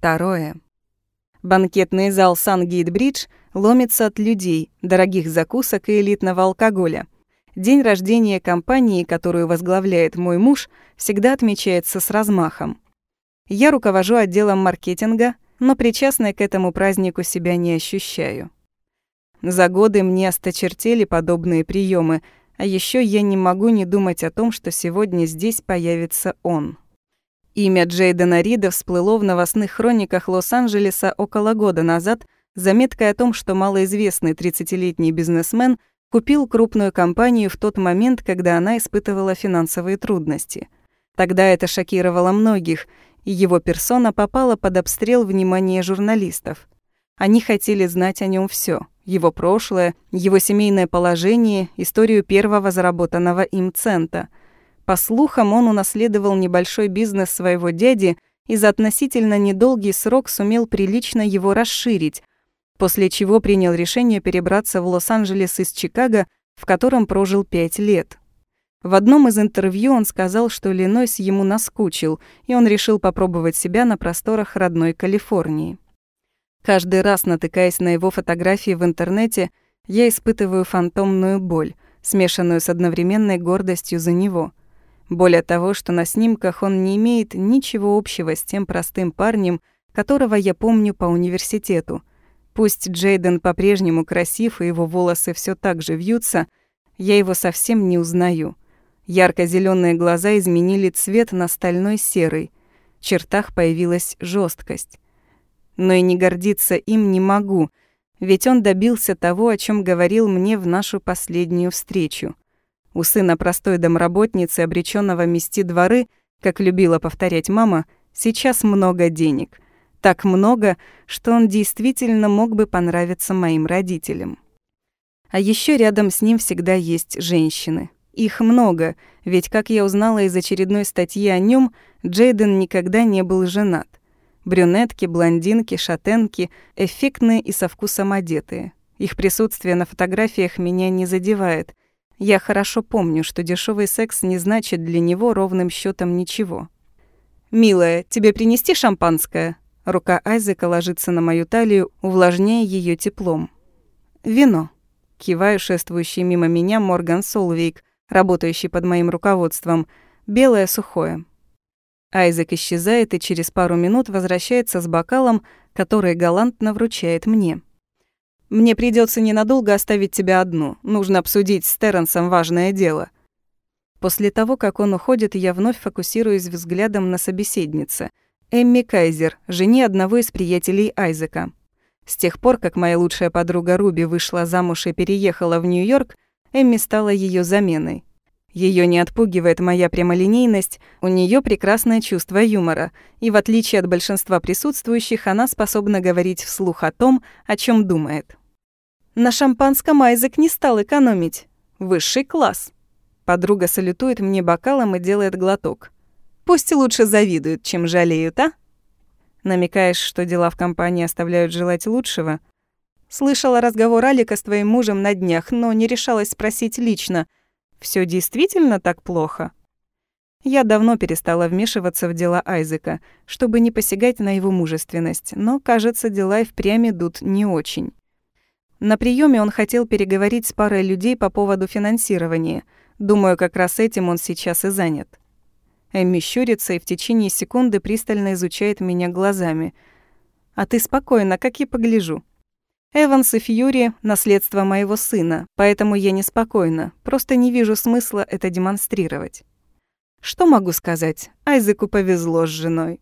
Второе. Банкетный зал Сангейт-Бридж ломится от людей, дорогих закусок и элитного алкоголя. День рождения компании, которую возглавляет мой муж, всегда отмечается с размахом. Я руковожу отделом маркетинга, но причастной к этому празднику себя не ощущаю. За годы мне осточертели подобные приемы, а еще я не могу не думать о том, что сегодня здесь появится он. Имя Джейдена Рида всплыло в новостных хрониках Лос-Анджелеса около года назад заметкой о том, что малоизвестный 30-летний бизнесмен купил крупную компанию в тот момент, когда она испытывала финансовые трудности. Тогда это шокировало многих, и его персона попала под обстрел внимания журналистов. Они хотели знать о нем все: его прошлое, его семейное положение, историю первого заработанного им цента – по слухам, он унаследовал небольшой бизнес своего дяди и за относительно недолгий срок сумел прилично его расширить, после чего принял решение перебраться в Лос-Анджелес из Чикаго, в котором прожил пять лет. В одном из интервью он сказал, что Иллинойс ему наскучил, и он решил попробовать себя на просторах родной Калифорнии. Каждый раз, натыкаясь на его фотографии в интернете, я испытываю фантомную боль, смешанную с одновременной гордостью за него. Более того, что на снимках он не имеет ничего общего с тем простым парнем, которого я помню по университету. Пусть Джейден по-прежнему красив и его волосы все так же вьются, я его совсем не узнаю. ярко зеленые глаза изменили цвет на стальной серый. В чертах появилась жесткость. Но и не гордиться им не могу, ведь он добился того, о чем говорил мне в нашу последнюю встречу. У сына простой домработницы, обречённого мести дворы, как любила повторять мама, сейчас много денег. Так много, что он действительно мог бы понравиться моим родителям. А ещё рядом с ним всегда есть женщины. Их много, ведь, как я узнала из очередной статьи о нём, Джейден никогда не был женат. Брюнетки, блондинки, шатенки, эффектные и со вкусом одетые. Их присутствие на фотографиях меня не задевает, я хорошо помню, что дешевый секс не значит для него ровным счетом ничего. «Милая, тебе принести шампанское?» Рука Айзека ложится на мою талию, увлажняя ее теплом. «Вино». Киваю шествующий мимо меня Морган Солвейк, работающий под моим руководством. Белое сухое. Айзек исчезает и через пару минут возвращается с бокалом, который галантно вручает мне. Мне придется ненадолго оставить тебя одну. Нужно обсудить с Терренсом важное дело». После того, как он уходит, я вновь фокусируюсь взглядом на собеседнице. Эмми Кайзер, жене одного из приятелей Айзека. С тех пор, как моя лучшая подруга Руби вышла замуж и переехала в Нью-Йорк, Эмми стала ее заменой. Ее не отпугивает моя прямолинейность, у нее прекрасное чувство юмора, и в отличие от большинства присутствующих, она способна говорить вслух о том, о чем думает. На шампанском Айзек не стал экономить. Высший класс. Подруга салютует мне бокалом и делает глоток. Пусть лучше завидуют, чем жалеют, а? Намекаешь, что дела в компании оставляют желать лучшего? Слышала разговор Алика с твоим мужем на днях, но не решалась спросить лично. Все действительно так плохо? Я давно перестала вмешиваться в дела Айзека, чтобы не посягать на его мужественность, но, кажется, дела и впрямь идут не очень. На приеме он хотел переговорить с парой людей по поводу финансирования. Думаю, как раз этим он сейчас и занят. Эмми щурится и в течение секунды пристально изучает меня глазами. «А ты спокойно, как я погляжу». Эванс и Фьюри — наследство моего сына, поэтому я неспокойна, просто не вижу смысла это демонстрировать. Что могу сказать? Айзеку повезло с женой.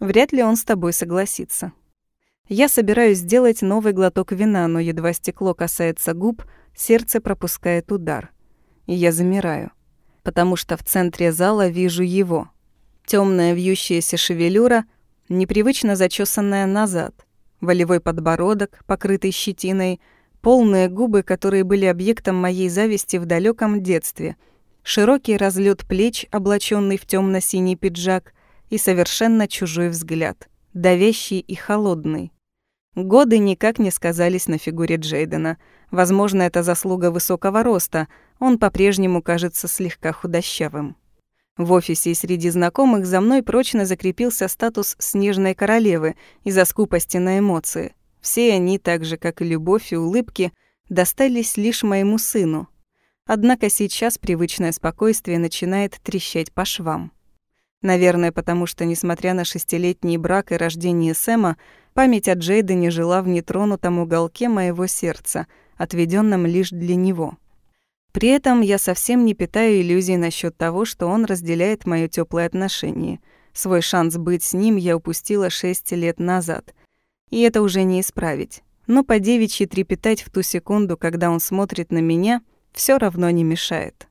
Вряд ли он с тобой согласится. Я собираюсь сделать новый глоток вина, но едва стекло касается губ, сердце пропускает удар. И я замираю, потому что в центре зала вижу его. Темная вьющаяся шевелюра, непривычно зачесанная назад, волевой подбородок, покрытый щетиной, полные губы, которые были объектом моей зависти в далеком детстве, широкий разлет плеч, облаченный в темно синий пиджак, и совершенно чужой взгляд, давящий и холодный. Годы никак не сказались на фигуре Джейдена. Возможно, это заслуга высокого роста. Он по-прежнему кажется слегка худощавым. В офисе и среди знакомых за мной прочно закрепился статус снежной королевы из-за скупости на эмоции. Все они, так же как и любовь и улыбки, достались лишь моему сыну. Однако сейчас привычное спокойствие начинает трещать по швам. Наверное, потому что, несмотря на шестилетний брак и рождение Сэма, память о Джейде не жила в нетронутом уголке моего сердца, отведенном лишь для него. При этом я совсем не питаю иллюзий насчет того, что он разделяет моё тёплое отношение. Свой шанс быть с ним я упустила шесть лет назад. И это уже не исправить. Но по девичьи трепетать в ту секунду, когда он смотрит на меня, всё равно не мешает.